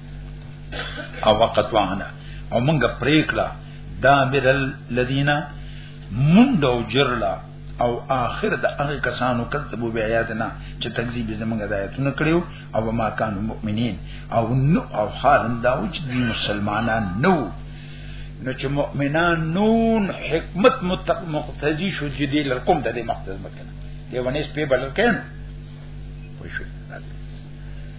او وقت وانا او منګه پریکړه دا مر الذین مند او جرلا او آخر د هغه کسانو کذبو بیا آیاتنا چې تکذیب زمونږه د آیاتونو کړیو او ما کان مؤمنین او نو او حال دا و چې مسلمانان نو نو چې مؤمنان نون حکمت مقتضی شو چې دې لکم د دې مقتضی مکنه دی ونیس په بلکې پوه شو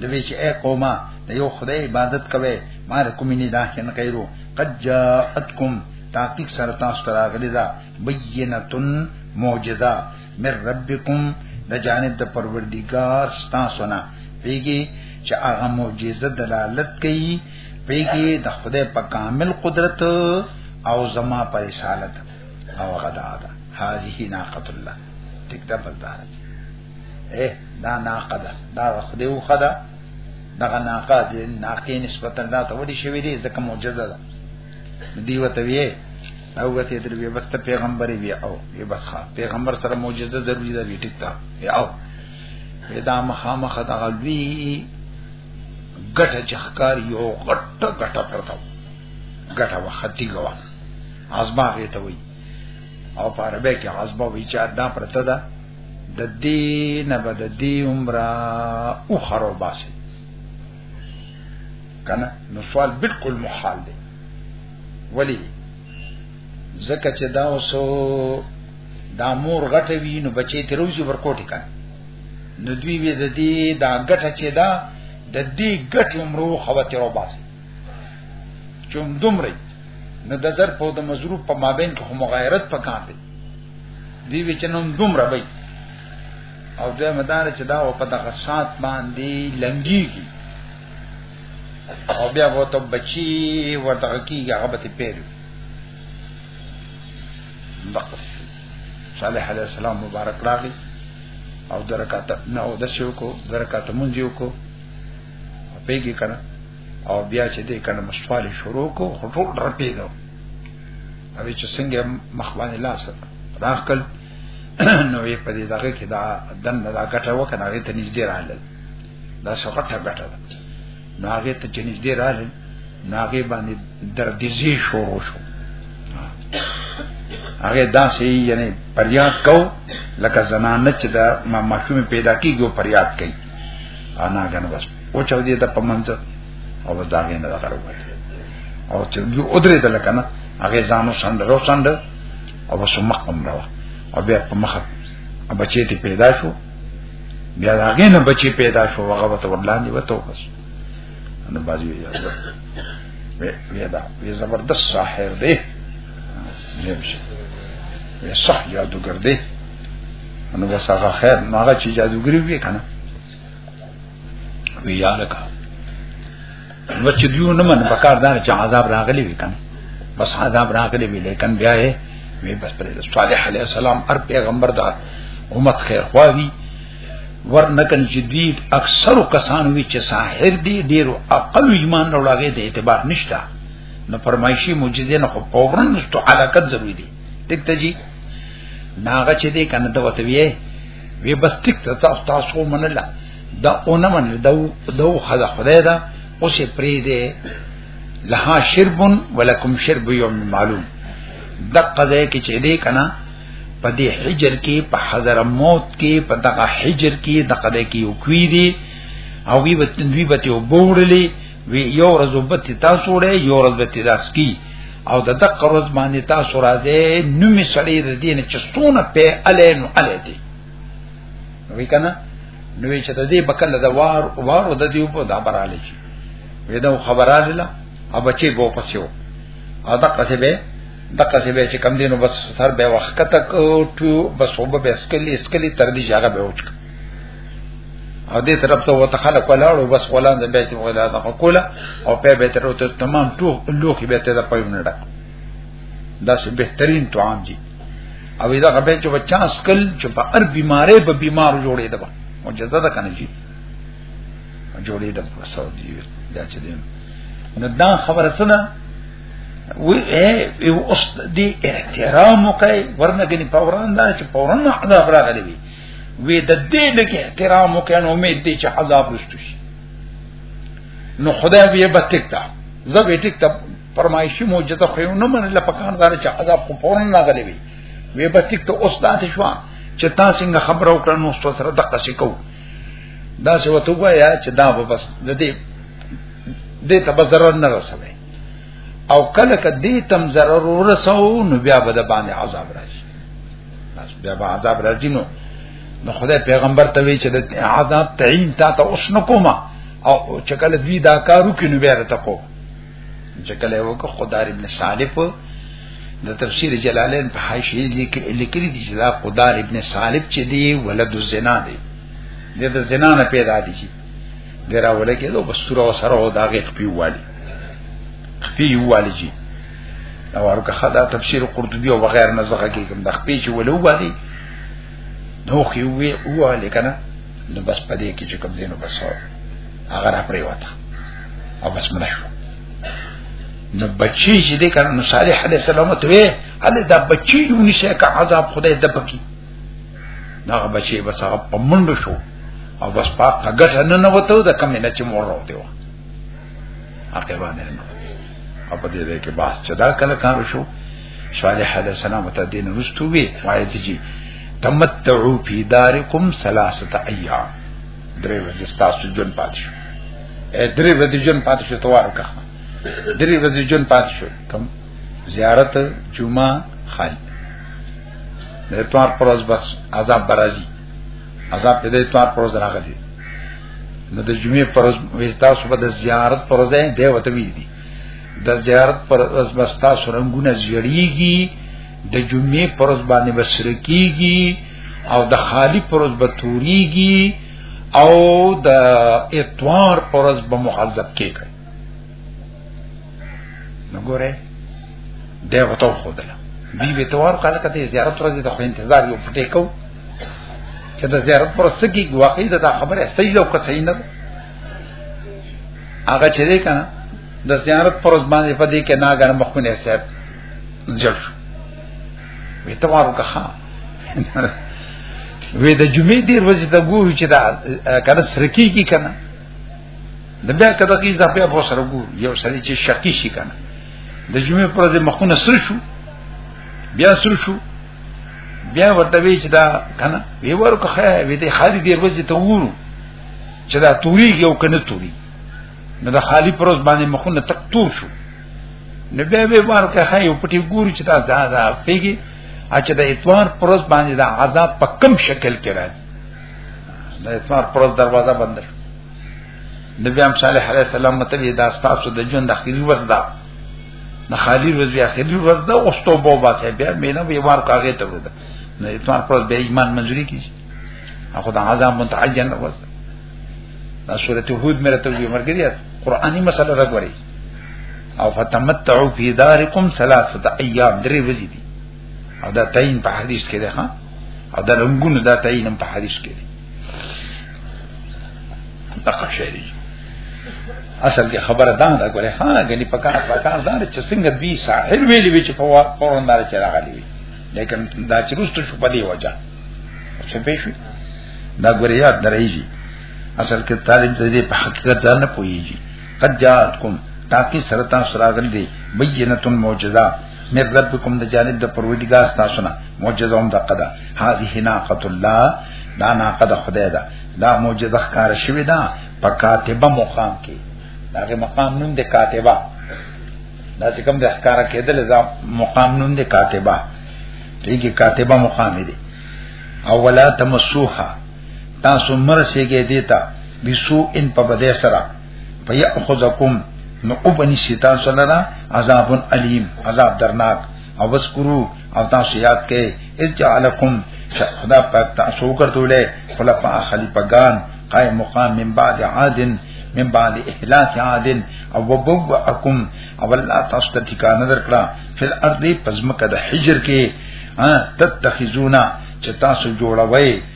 دوی چې اے قومه د یو خدای عبادت کوي ما کوم نه دا نه غیرو قد جاءتکم تحقیق سره تاسو ته راغلی دا بینتن معجزه من ربکم د جانب د پروردگار تاسو نه پیږي چې هغه معجزه دلالت کوي پیږي د خدای په کامل قدرت او زما پر رسالت او غدا ده هذه ناقۃ الله ټیک ده بلدار اے دا ناقه ده دا خدیو خدا دغه ناقه دې ناقه نسبت الله ته ودی شوی دی ځکه معجزه ده دیو ته وی او وته دې وی بس ته پیغمبري وی او وی بس پیغمبر سره معجزه ضروری ده وی ټیک ده او دا مخامخ دغه لوی ګټه چخکار یو غټه ګټه پرته ګټه وختي غوا ازما غي ته وی او په عربی کې عزبه وی چې دا پرته ده د دین به د دی عمر او خراباسي کنه نو سوال بالکل محال دی ولی زکه چې دا اوسو دا مور غټه وی نو بچی ته روزي ورکوټی کنه نو دوی وی د دې دا غټه چې دا د دې غټ عمرو خواتې رو باسي چوم دومره نو د زر په د مزروب په مابین کې هم غیرت پکار دی دی وی چې نن دومره وي او دوی مدار چې دا او په دغه سات باندې لنګيږي او بیا وو ته بچي ورته کیږي هغه به پیل بقف صالح علیہ السلام مبارک راغی او درکات نه او د شو کو درکات مونږ یو کو پیګی کنه او بیا چې دې کنه مستواله شروع کو هټول رپیدو هغه چې څنګه مخ باندې لاس راخل نو یې په دې دغه کې دا دن دا ګټه وکړه هغه ته نږدې رااله دا څوکټه ګټه ده نو هغه ته چې نږدې رااله نو هغه باندې دردیزي شروع شو هغه داسې یعنی پریاد کو لکه زنانه چې دا ماشوم پیدا کیږي او پریاد کوي انا غن بس او چا دې ته پمنځ او دا غي نه دغه وروت او چې یو ادرې ته لکنه هغه ځانو سند رو سند او بس مخ هم راو او بیا په مخ بچی ته پیدا شو بیا هغه نه بچی پیدا شو هغه وته ولاندې وته بس نو باجی وی دا وی زبردست ساحر دی نمشه وی صح جادوگر دی نو بس هغه خیر نو هغه چې جادوګری وی کنه وی یالک نو چې دیو نه من پکار دار چې عذاب راغلی وی کنه بس عذاب راغلی وی لیکن بیا یې وی بس پر صالح علی السلام هر پیغمبر دا امت خیر خواوی ورنکن چې دی اکثر کسان وی چې ساحر دی ډیرو عقل ایمان راوړاږي د اعتبار نشته نو فرمایشي معجزې نه خو پورن نشته علاقت ضروری دی ټیک ته جی ناغه چې دې کنه ته وتویې وی بس ټیک ته تاسو تاسو منله دا اونه من دا دو خدا خدای دا اوسې پری دی لها شرب ولکم شرب یوم معلوم دقه دې کې چې دې کنا په دې حجر کې په حضر موت کې په دغه حجر کې دقه دې کې یو کوي دي او وی وتنوی بته وبورلې وی یو ورځ وبت تاسو وړي یو ورځ به تلاس کی او د دقه ورځ باندې تاسو راځي نو می سړی د دین چې سونه په الی نو الی دی وی کنه نو چې د دې بکل د وار وار د دې په دا براله شي وی دا خبراله لا او بچي بو پسیو او دقه څه به دقه څه به چې کم دینو بس سر به وخت تک ټو بس وب به اسکلی اسکلی تر دې ځای به وچک او دې طرف ته وته خلک ولاړو بس غلان د بیت ولا د کولا او په بیت ته تمام ټو لوخي بیت ته پېونه ډک دا سه بهترین طعام دي او دا غبه چې بچا سکل چې په هر بیمارې په بیمار جوړې ده معجزه ده کنه جی جوړې ده په سعود دی دا چې دین نو دا خبره څه ده وی ای اوس دی احترام کوي ورنګنی پوران دا چې پوران عذاب راغلی وي وی د دې لکه احترام وکړ نو امید دي چې عذاب رسټ شي نو خدای به به ټیک تا زه به ټیک تا فرمایشي موجته خو نه من له پکان دار چې عذاب خو فورن نه غلي وي وی به ټیک ته اوس داسې شو چې تا څنګه خبرو کړ نو ستاسو سره دقه شي کو دا څه وته وایا چې دا به بس د دې دې ته به ضرر نه رسوي او کله کدی تم ضرر ورسو نو بیا به د باندې عذاب راشي بس بیا به عذاب راځي نو نو خدای پیغمبر ته وی چې د عذاب تعین تا ته اوس نکوما او چې کله دوی دا کارو کې نو بیا راته کو چې کله وکړه خدای ابن صالح د تفسیر جلالین په حاشیه لیکلي دي چې دا قدار ابن صالب چې دی ولد الزنا دی د زنا نه پیدا دي چې ګراوله کې دوه بستر او سره او داغه خپي والی خپي والی جی او ورکه خدا تفسیر قرطبی او بغیر نه زغه کېږم د خپې چې ولو باندې نو خو وی هو لیکنه نو بس پدې کې چې کوم دینو بس هغه را پرې وته او بس منه شو نو بچی چې دې کړه نو صالح علیه السلام ته وی هله دا بچی یو نشه کا عذاب خدای د پکی دا بچی بس هغه پمنډ شو او بس پاک هغه نه نوته د کمینه چې مور راوته عقبانه نه او په دې کې باس چې دا کله کار شو صالح علیہ السلام ته دین رستو وی وایي چې تمتعو فی دارکم ثلاثه ایام درې ورځې تاسو جون پات شو درې ورځې جون پات شو توار کا درې ورځې جون پات شو کوم زیارت جمعه خال د توار پروز بس عذاب برازي عذاب دې توار پروز راغلی نو د جمعې پر ورځ تاسو به د زیارت پر ورځ دی وته وی دي د زیارت پر ورځ بس تاسو رنگونه زیړیږي د جمعې پر ورځ باندې بسرکیږي او د خالی پر ورځ به توریږي او د اتوار پر ورځ به محذب کیږي نو ګوره دی وته خو دلا بی بی توار کله کته زیارت ورځ د خو انتظار یو پټې کو چې د زیارت پر سکی واقعي دا خبره صحیح او که صحیح نه هغه چې دی کنه د زیارت پر ورځ باندې پدې کې ناګر مخونه صاحب جل شو وی توار که ها وی د جمعې دی ورځ ته ګورو چې دا کنه سرکی کی کنه د بیا کده کې دا په سره ګور یو سړی چې شقی شي کنه د جمعې پر ورځ مخونه سر شو بیا سر شو بیا ورته وی چې دا کنه وی ورکه خه وی دې خالي دې ورځ ته وورو چې دا توري یو کنه توري نو د خالي پر ورځ باندې مخونه تک تور شو نو بیا به ورکه خه یو پټي ګورو چې دا دا دا پیږي اچھا د اتوار پر ورځ باندې دا عذاب په کم شکل کې راځي د اتوار پر ورځ دروازه بند شو نبی ام صالح علیه السلام متوی دا تاسو د ژوند اخیری ورځ ده نه خالی ورځ یا اخیری ورځ ده او ستو بو باسه بیا مینه به وار کاغه ته وده نه ایتوان پر به ایمان منځوري کی اخو دا عذاب متعجن ورځ ده دا سورته هود مې راته وی مرګري قرآنی مسله راغوري او فتمتعوا فی دارکم ثلاثه ایام درې ورځې دي او دا تعین په حدیث کې ده ها او دا رنگونو دا تعین په حدیث کې ده دغه شری اصل کې خبره دا ده ګوره خان غني پکار پکار دا چې څنګه دوی ساحل ویلې وی چې په وخت پرون دار چې راغلی وی لیکن دا چې روستو شو په دی وجه څه به شي دا ګوره یاد درېږي اصل کې طالب دې په حقیقت نه پويږي قد جاتکم تاکي سرتا سراغل دي بینتون معجزہ من ربکم د جانب د پروردگار تاسو نه معجزه هم دقه ده هذه ناقۃ الله دا ناقه د خدای ده دا معجزه ښکار شوی ده په کاتبه مقام کې داغه مقام نوم د کاتبه دا چې کوم د ښکارا کېدل دا مقام نوم د کاتبه دیږي کاتبه مقام دی اولا تمسوها تاسو مرسیږي دیتا بسو ان په بده سره فیاخذکم نو او بنی شیطان سره عذاب الیم عذاب درناک او وذکرو او تاسو یاد کئ اذ جعلکم خدا پاک تاسو ګرځولې خلفا خلیفہ ګان قائم مقام من بعد عاد من بعد اهلاك عاد او وبوأکم او الله تاسو ته ټیکانه درکړه فل ارض پزمکه د حجر کې تتخذونا چې تاسو جوړوي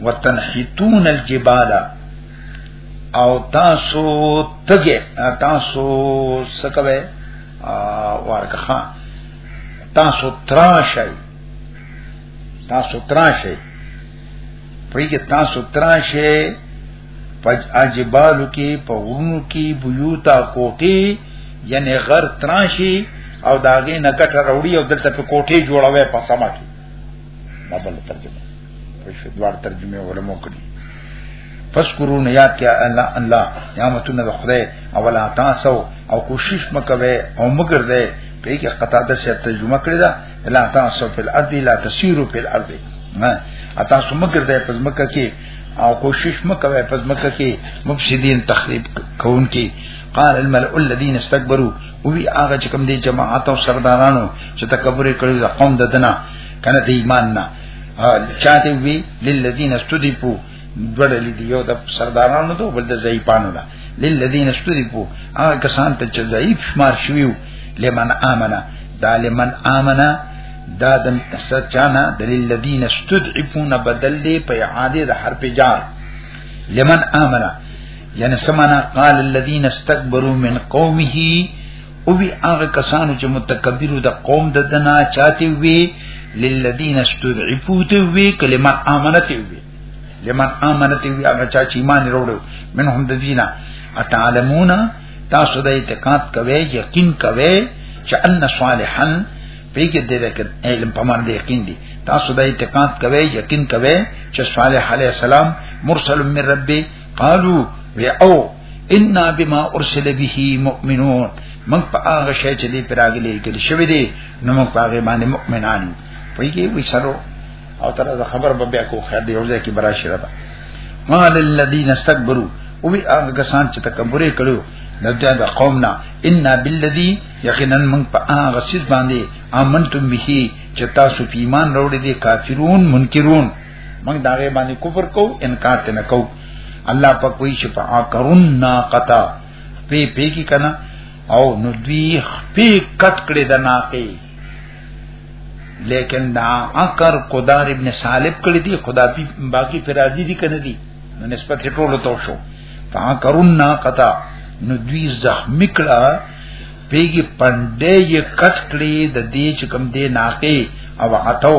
وتنحتون الجبال او تاسو تګه تاسو سکوي ورکه تاسو تراشي تاسو تراشي پریګه تاسو تراشي پج اجبالو کې په غونو کې بيوتا کوټي یعنی غر تراشي او داګه نګټه وروړي او دلته په کوټي جوړوي په سما کې دا بل ترجمه په شدوار ترجمه علماء کړی پس کرو نه یاد کیا الله الله نعمتونه د خدای او ولا تاسو او کوشش مکوي او مگر ده په کې قطا د څه ترجمه کړی دا لا تاسو په الارض لا تسیرو په الارض ما اتا سو مگر ده پس مکه کې او کوشش مکوي پس مکه کې مفسدين تخریب کون کې قال الملأ الذين استكبروا وی هغه چې کوم دی جماعت او سردارانو چې تکبر کړی د قوم ددنه کنه د ایمان نه چاته وی للذین استدیپو دوړلې دی یو د سردارانو ته بل د ضعیفانو ده للذین استدیپو هغه کسان ته چې ضعیف شمار شویو لمن امنه دا لمن امنه دا د سچانا د للذین استدعفون بدل دی په عادی د حرف جار لمن امنه یعنی سمانا قال الذين استكبروا من قومه او وی هغه کسانو چې متکبرو د قوم د دنا چاته وی للذین استضعفوا ته وی کلمه امانت وی لمن امانت وی هغه چا چې ایمان وروړو منهم د دینه اتعلمون تاسو د اعتقاد کوي یقین کوي چې ان صالحا پیګه دې ده علم په مان دې یقین دي تاسو د اعتقاد کوي یقین کوي چې صالح علی السلام مرسل من ربي قالو وی او ان بما ارسل به مؤمنون من په هغه شی چې دې پراګلې کې شوی دی نو موږ په هغه باندې مؤمنان پېږي وی سره او تر دا خبر به بیا کو خیر دی ورځي کې برا شره ده مال الذين استكبروا او وی هغه کسان چې تکبر کړو د دې د قوم نه ان بالذي یقینا من په هغه سیس باندې امنتم به چې تاسو په ایمان وروړي دي کافرون منکرون موږ دا غي باندې کفر کو انکار ته نه کو الله په کوئی شفاعه کرون نا قطا پی پی کی کنا او نو دوی پی کټ کړي د ناقي لیکن دا اکر قدار ابن سالب کړي دي خدا پی باقی فرازی دي کنه دي نو نسبت ټولو تو شو فا کرون نا قطا نو دوی زخمی کړه پیګي پندې یې کټ کړي د دې چې کوم دې ناقي او عتو